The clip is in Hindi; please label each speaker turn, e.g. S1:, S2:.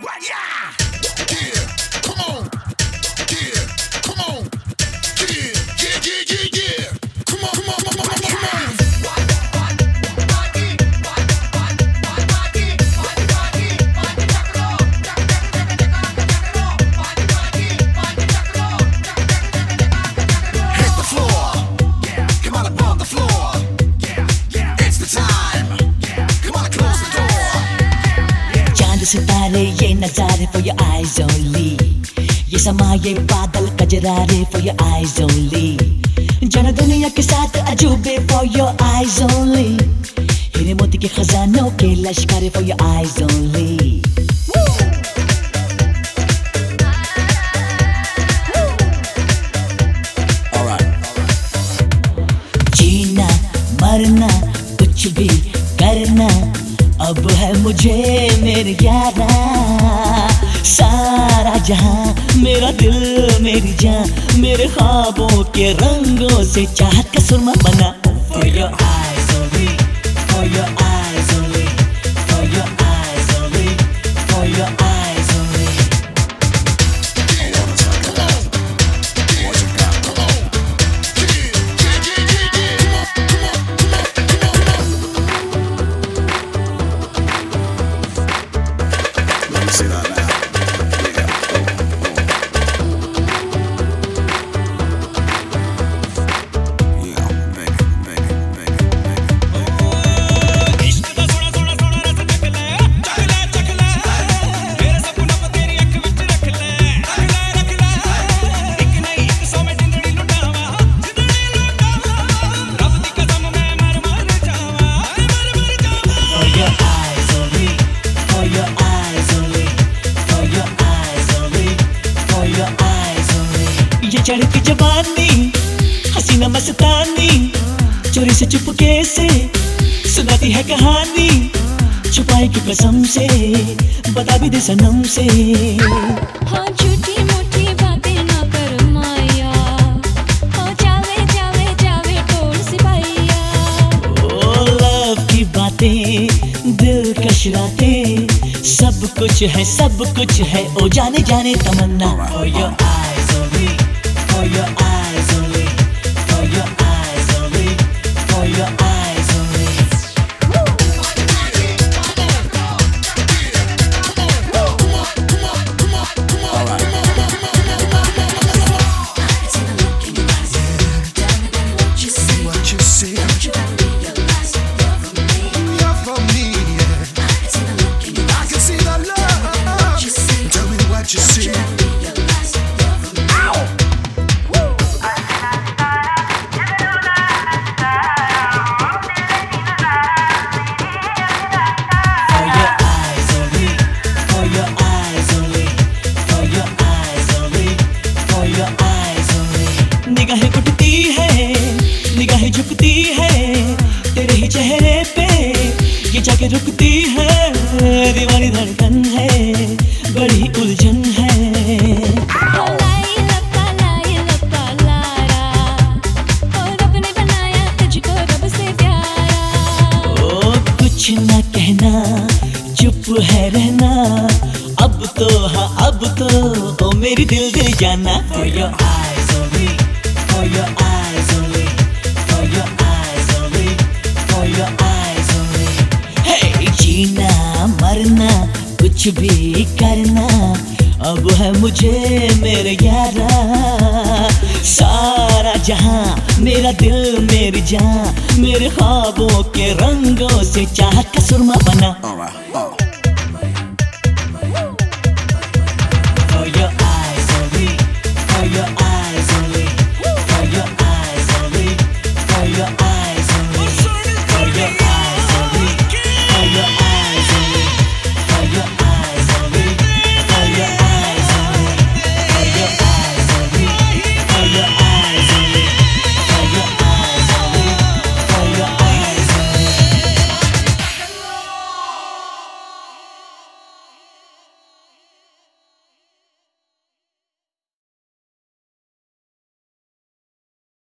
S1: What? Yeah! से ये नजारे फॉर योर आईज ओनली ये समा ये बादल, कजरारे फॉर योर आईज ओनली जन दुनिया के साथ अजूबे फॉर योर आईज ओनली हीरे मोती के खजानों के लश्कर फॉर योर आईज ओनली जीना, मरना, कुछ भी करना अब है मुझे मेरे यारा सारा जहाँ मेरा दिल मेरी जान मेरे ख्वाबों के रंगों से चाहत का सुरमा बना। For your eyes only, for your eyes. जवानी हसीना मस्तानी चोरी से चुपके से सुनाती है कहानी छुपाई की कसम से बता भी दे सनम से।
S2: हाँ झूठी मूठी बातें ना कर माया। हाँ जावे जावे जावे टोल सिपाहिया।
S1: ओ लव की बातें दिल कश रातें सब कुछ है सब कुछ है ओ जाने जाने तमन्ना। For your eyes only, for your eyes oh जाके रुकती है। दीवानी धड़कन है बड़ी उलझन है। कुछ ना कहना चुप है रहना। अब तो हाँ अब तो ओ मेरी दिल दे जाना। For your eyes only, for your eyes only, कुछ भी करना, अब है मुझे मेरे यारा। सारा जहाँ मेरा दिल मेरी जान मेरे ख्वाबों के रंगों से चाह का सुरमा बना।